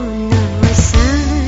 on sun.